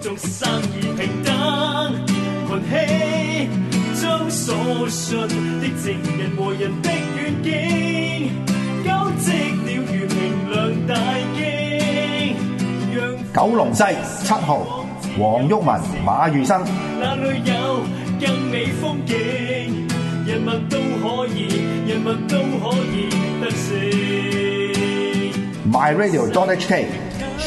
做生意平等群戏将所信的证人和人的远景交织了如明亮大惊九龙西七号黄郁文马如生哪里有更美风景人物都可以人物都可以得胜 my radio d o h n hk